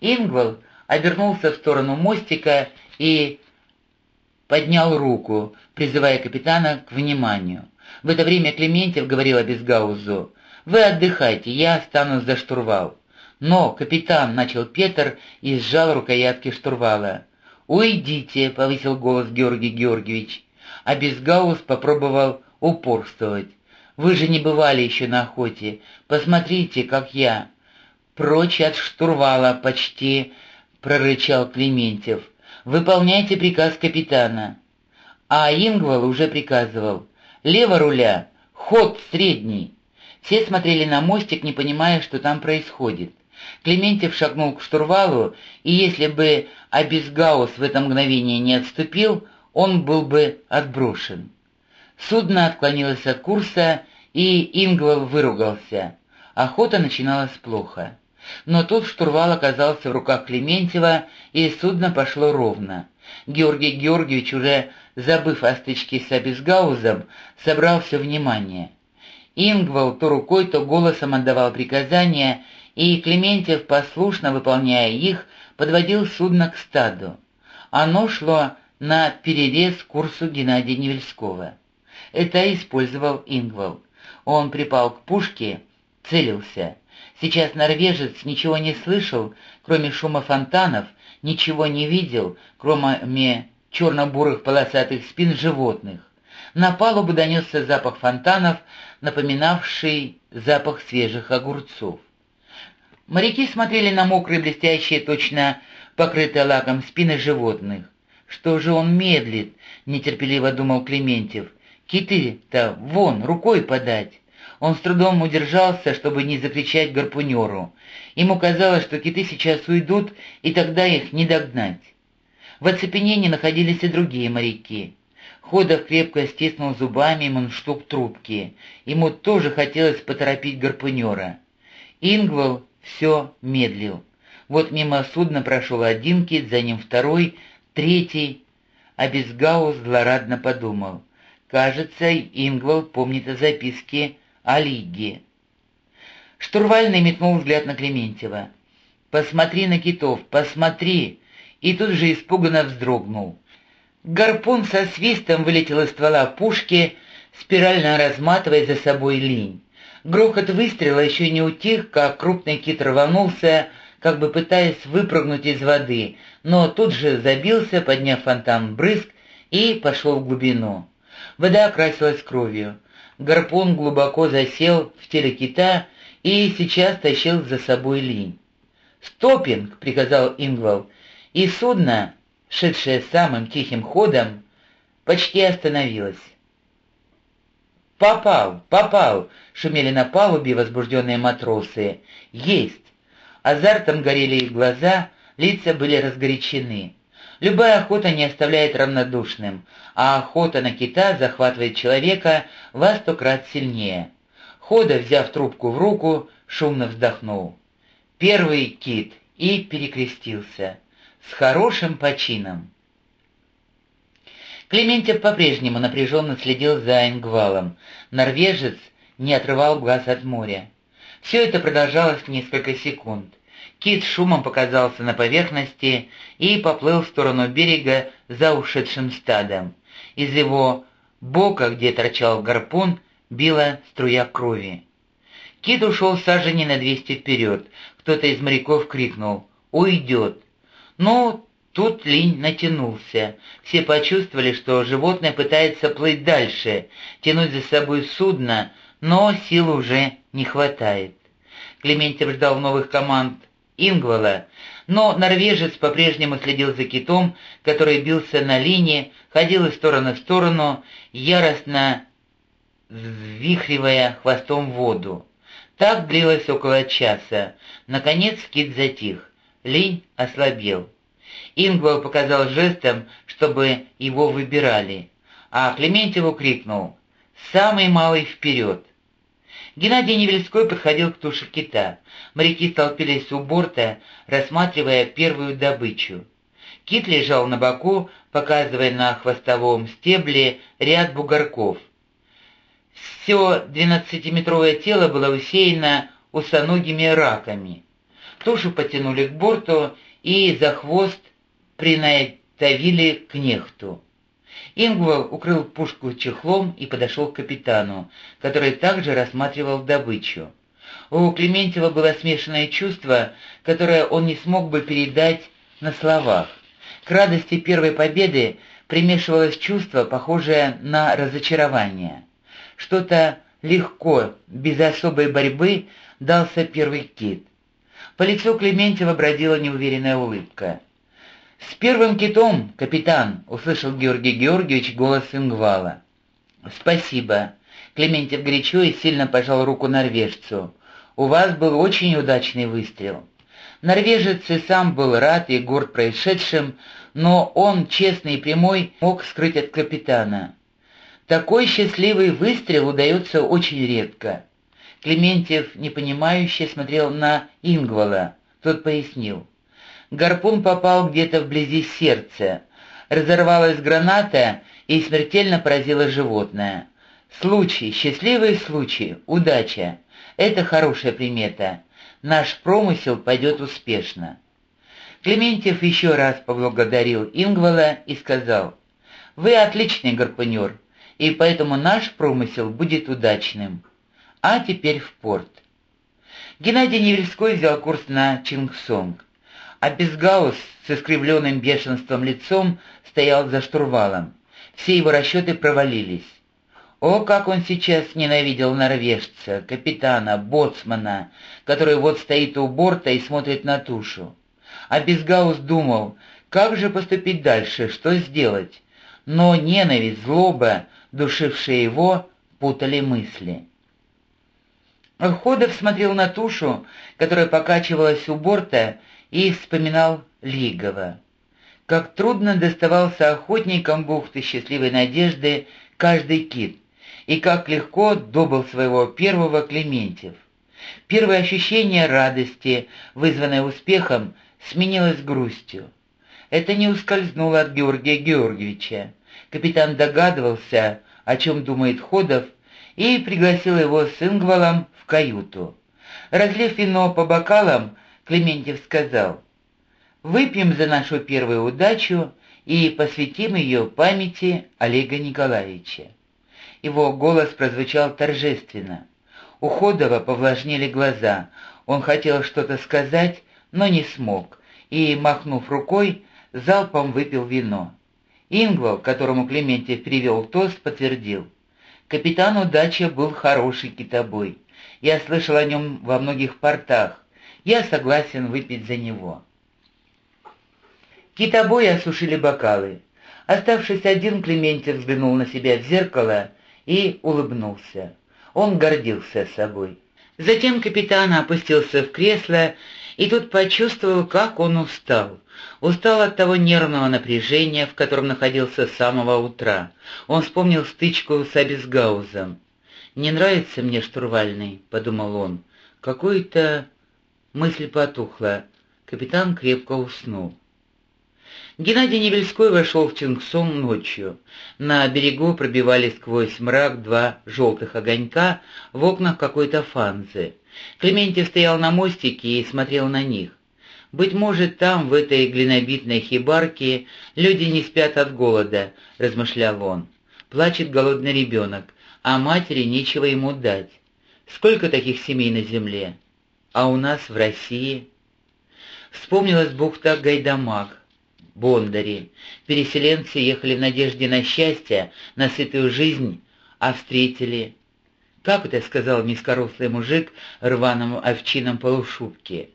Ингвал обернулся в сторону мостика и поднял руку, призывая капитана к вниманию. В это время Клементьев говорил Безгаузу, «Вы отдыхайте, я останусь за штурвал». «Но, капитан», — начал Петр и сжал рукоятки штурвала. «Уйдите», — повысил голос Георгий Георгиевич. А Безгаус попробовал упорствовать. «Вы же не бывали еще на охоте. Посмотрите, как я». «Прочь от штурвала почти», — прорычал Клементьев. «Выполняйте приказ капитана». А Ингвал уже приказывал. «Лево руля! Ход средний!» Все смотрели на мостик, не понимая, что там происходит. Клементьев шагнул к штурвалу, и если бы Абисгаус в это мгновение не отступил, он был бы отброшен. Судно отклонилось от курса, и Ингвал выругался. Охота начиналась плохо. Но тут штурвал оказался в руках Клементьева, и судно пошло ровно. Георгий Георгиевич, уже забыв о стычке с Абисгаузом, собрал все внимание. Ингвал то рукой, то голосом отдавал приказания, и Клементьев, послушно выполняя их, подводил судно к стаду. Оно шло на перерез курсу Геннадия Невельского. Это использовал Ингвал. Он припал к пушке, целился. Сейчас норвежец ничего не слышал, кроме шума фонтанов, ничего не видел, кроме черно-бурых полосатых спин животных. На палубу донесся запах фонтанов, напоминавший запах свежих огурцов. Моряки смотрели на мокрые, блестящие, точно покрытые лаком спины животных. «Что же он медлит?» — нетерпеливо думал Клементьев. «Киты-то вон, рукой подать!» Он с трудом удержался, чтобы не закричать гарпунеру. Ему казалось, что киты сейчас уйдут, и тогда их не догнать. В оцепенении находились и другие моряки. Ходов крепко стиснул зубами мундштук трубки. Ему тоже хотелось поторопить гарпунера. Ингвал все медлил. Вот мимо судна прошел один кит, за ним второй, третий. А Безгаус злорадно подумал. Кажется, Ингвал помнит о записке о Лиге. Штурвальный метнул взгляд на Клементьева. «Посмотри на китов, посмотри!» И тут же испуганно вздрогнул. Гарпун со свистом вылетел из ствола пушки, спирально разматывая за собой линь. Грохот выстрела еще не утих, как крупный кит рванулся, как бы пытаясь выпрыгнуть из воды, но тут же забился, подняв фонтан брызг, и пошел в глубину. Вода окрасилась кровью. Гарпун глубоко засел в теле кита и сейчас тащил за собой линь. «Стопинг!» — приказал Ингвал, и судно, шедшее самым тихим ходом, почти остановилось. «Попал! Попал!» — шумели на палубе возбужденные матросы. «Есть!» Азартом горели их глаза, лица были разгорячены. Любая охота не оставляет равнодушным, а охота на кита захватывает человека во сто крат сильнее. Хода, взяв трубку в руку, шумно вздохнул. Первый кит и перекрестился. С хорошим почином. Клементьев по-прежнему напряженно следил за Энгвалом. Норвежец не отрывал глаз от моря. Все это продолжалось несколько секунд. Кит шумом показался на поверхности и поплыл в сторону берега за ушедшим стадом. Из его бока, где торчал гарпун, била струя крови. Кит ушел сажени на двести вперед. Кто-то из моряков крикнул «Уйдет!». Но Тут линь натянулся. Все почувствовали, что животное пытается плыть дальше, тянуть за собой судно, но сил уже не хватает. Клементьев ждал новых команд Ингвала, но норвежец по-прежнему следил за китом, который бился на линии, ходил из стороны в сторону, яростно взвихривая хвостом воду. Так длилось около часа. Наконец кит затих. Линь ослабел. Ингвал показал жестом, чтобы его выбирали, а Клементьеву крикнул «Самый малый вперед!». Геннадий Невельской подходил к туше кита. Моряки столпились у борта, рассматривая первую добычу. Кит лежал на боку, показывая на хвостовом стебле ряд бугорков. Все двенадцатиметровое тело было усеяно усоногими раками. тушу потянули к борту и за хвост принатовили к нехту. Ингвал укрыл пушку чехлом и подошел к капитану, который также рассматривал добычу. У Клементьева было смешанное чувство, которое он не смог бы передать на словах. К радости первой победы примешивалось чувство, похожее на разочарование. Что-то легко, без особой борьбы, дался первый кит. По лицу Клементьева бродила неуверенная улыбка. «С первым китом, капитан!» — услышал Георгий Георгиевич голос Ингвала. «Спасибо!» — Клементьев горячо и сильно пожал руку норвежцу. «У вас был очень удачный выстрел». Норвежец и сам был рад и горд происшедшим, но он, честный и прямой, мог скрыть от капитана. Такой счастливый выстрел удается очень редко. Клементьев, непонимающе, смотрел на Ингвала. Тот пояснил. Гарпун попал где-то вблизи сердца. Разорвалась граната и смертельно поразила животное. Случай, счастливый случай, удача. Это хорошая примета. Наш промысел пойдет успешно. Клементьев еще раз поблагодарил Ингвала и сказал, «Вы отличный гарпунер, и поэтому наш промысел будет удачным. А теперь в порт». Геннадий Невельской взял курс на Чингсонг а Безгаус с искривленным бешенством лицом стоял за штурвалом. Все его расчеты провалились. О, как он сейчас ненавидел норвежца, капитана, боцмана, который вот стоит у борта и смотрит на тушу. А Безгаус думал, как же поступить дальше, что сделать. Но ненависть, злоба, душившие его, путали мысли. Ходов смотрел на тушу, которая покачивалась у борта, и вспоминал Лигова. Как трудно доставался охотникам бухты счастливой надежды каждый кит, и как легко добыл своего первого Клементьев. Первое ощущение радости, вызванное успехом, сменилось грустью. Это не ускользнуло от Георгия Георгиевича. Капитан догадывался, о чем думает Ходов, и пригласил его с Ингвалом в каюту. Разлив вино по бокалам, Клементьев сказал, «Выпьем за нашу первую удачу и посвятим ее памяти Олега Николаевича». Его голос прозвучал торжественно. У Ходова повлажнели глаза. Он хотел что-то сказать, но не смог, и, махнув рукой, залпом выпил вино. Ингвал, которому Клементьев привел тост, подтвердил. Капитан Удача был хороший китобой. Я слышал о нем во многих портах. Я согласен выпить за него. Китобои осушили бокалы. Оставшись один, Клементьев взглянул на себя в зеркало и улыбнулся. Он гордился собой. Затем капитан опустился в кресло и тут почувствовал, как он устал. Устал от того нервного напряжения, в котором находился с самого утра. Он вспомнил стычку с Абисгаузом. «Не нравится мне штурвальный», — подумал он. «Какой-то Мысль потухла. Капитан крепко уснул. Геннадий Невельской вошел в Чингсон ночью. На берегу пробивались сквозь мрак два желтых огонька в окнах какой-то фанзы. Клементьев стоял на мостике и смотрел на них. «Быть может, там, в этой глинобитной хибарке, люди не спят от голода», — размышлял он. «Плачет голодный ребенок, а матери нечего ему дать. Сколько таких семей на земле?» А у нас в России... Вспомнилась бухта Гайдамак, Бондари. Переселенцы ехали в надежде на счастье, на сытую жизнь, а встретили... Как это сказал низкорослый мужик рваном овчином полушубке?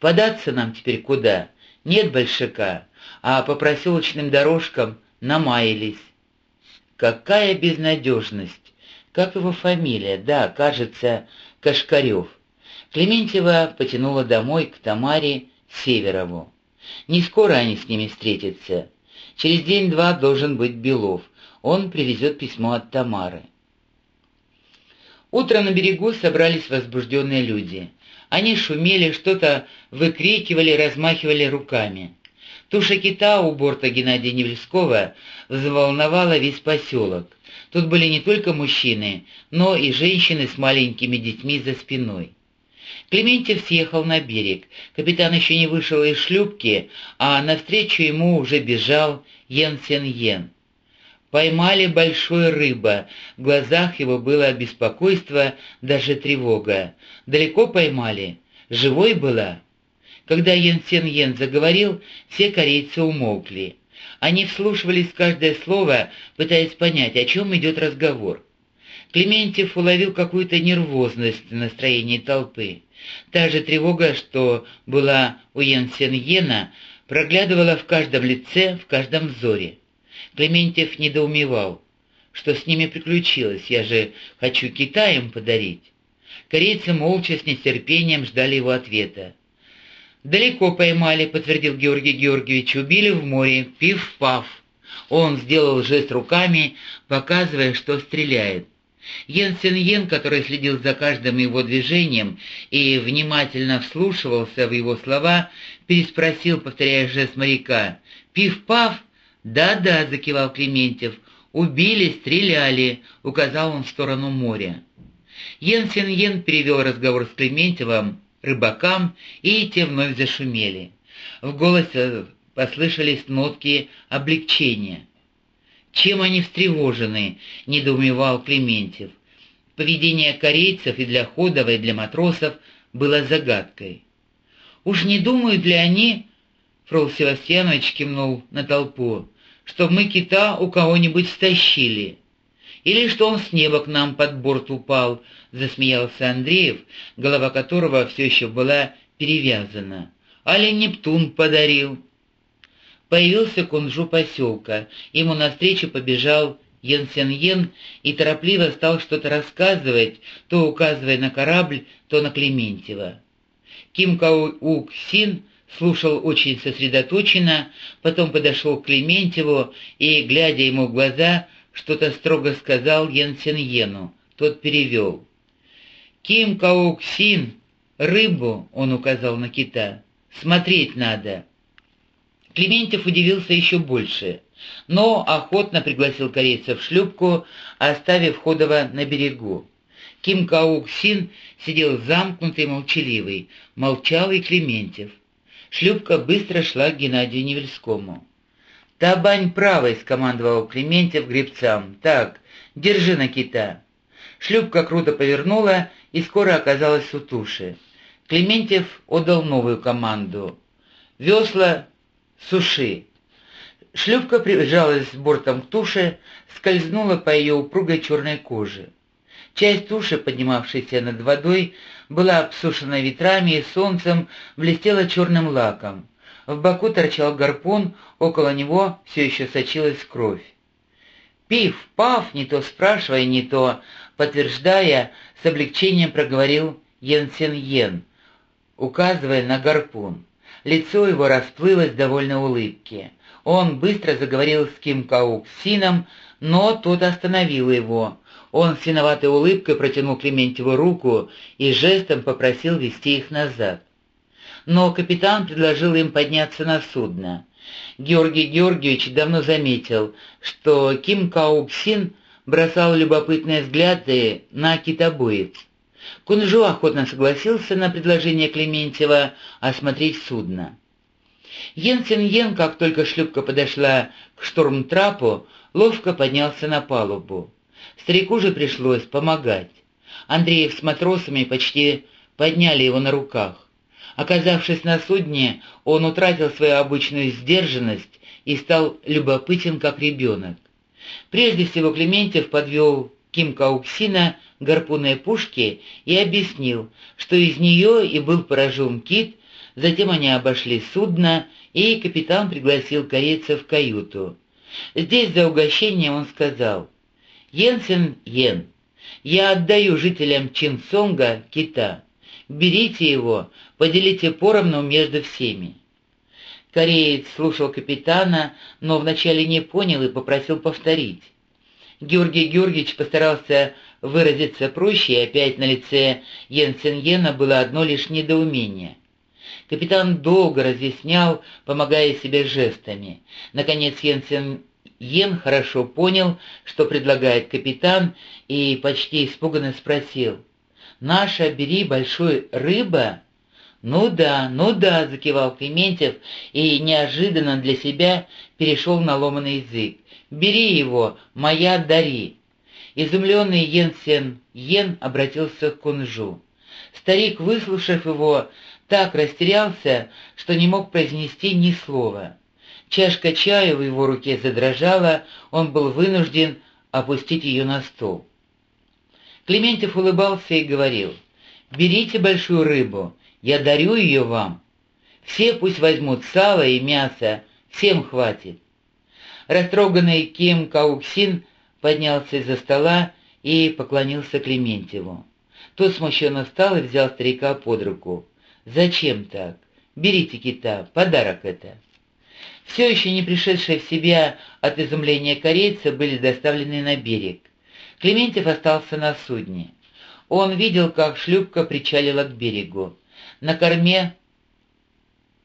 Податься нам теперь куда? Нет большака, а по проселочным дорожкам намаялись. Какая безнадежность! Как его фамилия? Да, кажется, Кашкарев. Клементьева потянула домой к Тамаре Северову. Не скоро они с ними встретятся. Через день-два должен быть Белов. Он привезет письмо от Тамары. Утром на берегу собрались возбужденные люди. Они шумели, что-то выкрикивали, размахивали руками. Туша кита у борта Геннадия Невельского взволновала весь поселок. Тут были не только мужчины, но и женщины с маленькими детьми за спиной. Клементьев съехал на берег. Капитан еще не вышел из шлюпки, а навстречу ему уже бежал Йен Сен Йен. Поймали большой рыба, в глазах его было беспокойство, даже тревога. Далеко поймали? Живой была? Когда Йен Сен Йен заговорил, все корейцы умолкли. Они вслушивались каждое слово, пытаясь понять, о чем идет разговор. Клементьев уловил какую-то нервозность в настроении толпы. Та же тревога, что была у Йенсен Йена, проглядывала в каждом лице, в каждом взоре. Клементьев недоумевал. Что с ними приключилось? Я же хочу Китай им подарить. Корейцы молча с нетерпением ждали его ответа. «Далеко поймали», — подтвердил Георгий Георгиевич, — «убили в море, пив-пав». Он сделал жест руками, показывая, что стреляет. Сен Йен, который следил за каждым его движением и внимательно вслушивался в его слова, переспросил, повторяя жест моряка. «Пив-пав?» «Да-да», — закивал Клементьев. «Убили, стреляли», — указал он в сторону моря. Сен Йен перевел разговор с Клементьевым рыбакам, и те вновь зашумели. В голосе послышались нотки облегчения. Чем они встревожены?» — недоумевал Клементьев. Поведение корейцев и для Ходова, и для матросов было загадкой. «Уж не думают ли они...» — Фрол Севастьянович кивнул на толпу, «что мы кита у кого-нибудь стащили. Или что он с неба к нам под борт упал», — засмеялся Андреев, голова которого все еще была перевязана. «Али Нептун подарил». Появился кунжу поселка, ему навстречу побежал Йен Сен Йен и торопливо стал что-то рассказывать, то указывая на корабль, то на Клементьева. Ким Кау Ук Син слушал очень сосредоточенно, потом подошел к Клементьеву и, глядя ему в глаза, что-то строго сказал Йен Сен Йену. Тот перевел. «Ким Каук Син, рыбу», — он указал на кита, — «смотреть надо». Клементьев удивился еще больше, но охотно пригласил корейца в шлюпку, оставив Ходова на берегу. Ким Каук Син сидел замкнутый молчаливый, молчал и Клементьев. Шлюпка быстро шла к Геннадию Невельскому. «Табань правой!» — скомандовал Клементьев гребцам. «Так, держи на кита!» Шлюпка круто повернула и скоро оказалась у туши. Клементьев отдал новую команду. «Весла суши. Шлюпка прижалась бортом к туше, скользнула по ее упругой черной коже. Часть туши, поднимавшейся над водой, была обсушена ветрами и солнцем, блестела черным лаком. В боку торчал гарпун, около него все еще сочилась кровь. Пив, пав, не то спрашивая, не то, подтверждая, с облегчением проговорил Йен Сен Йен, указывая на гарпун. Лицо его расплылось в довольной улыбке. Он быстро заговорил с Ким Каук Сином, но тот остановил его. Он с виноватой улыбкой протянул Клементьеву руку и жестом попросил вести их назад. Но капитан предложил им подняться на судно. Георгий Георгиевич давно заметил, что Ким Каук Син бросал любопытные взгляды на китобоец. Кунжу охотно согласился на предложение Клементьева осмотреть судно. Йен Син Йен, как только шлюпка подошла к штормтрапу, ловко поднялся на палубу. Старику же пришлось помогать. Андреев с матросами почти подняли его на руках. Оказавшись на судне, он утратил свою обычную сдержанность и стал любопытен, как ребенок. Прежде всего Клементьев подвел Ким Кауксина гарпунной пушки и объяснил, что из нее и был поражен кит, затем они обошли судно, и капитан пригласил корейца в каюту. Здесь за угощением он сказал, «Йенсен Йен, я отдаю жителям Чинсонга кита. Берите его, поделите поровну между всеми». Кореец слушал капитана, но вначале не понял и попросил повторить. Георгий Георгиевич постарался выразиться проще, и опять на лице Йенсен было одно лишь недоумение. Капитан долго разъяснял, помогая себе жестами. Наконец Йенсен Йен хорошо понял, что предлагает капитан, и почти испуганно спросил. «Наша, бери большой рыба?» «Ну да, ну да», — закивал Клементьев и неожиданно для себя перешел на ломаный язык. «Бери его, моя дари». Изумленный Йен Сен Йен обратился к Кунжу. Старик, выслушав его, так растерялся, что не мог произнести ни слова. Чашка чая в его руке задрожала, он был вынужден опустить ее на стол. Клементьев улыбался и говорил, «Берите большую рыбу, я дарю ее вам. Все пусть возьмут сало и мясо, всем хватит». Растроганный Ким Кауксин поднялся из-за стола и поклонился Клементьеву. Тот смущенно встал и взял старика под руку. «Зачем так? Берите кита, подарок это». Все еще не пришедшие в себя от изумления корейцы были доставлены на берег. Клементьев остался на судне. Он видел, как шлюпка причалила к берегу. На корме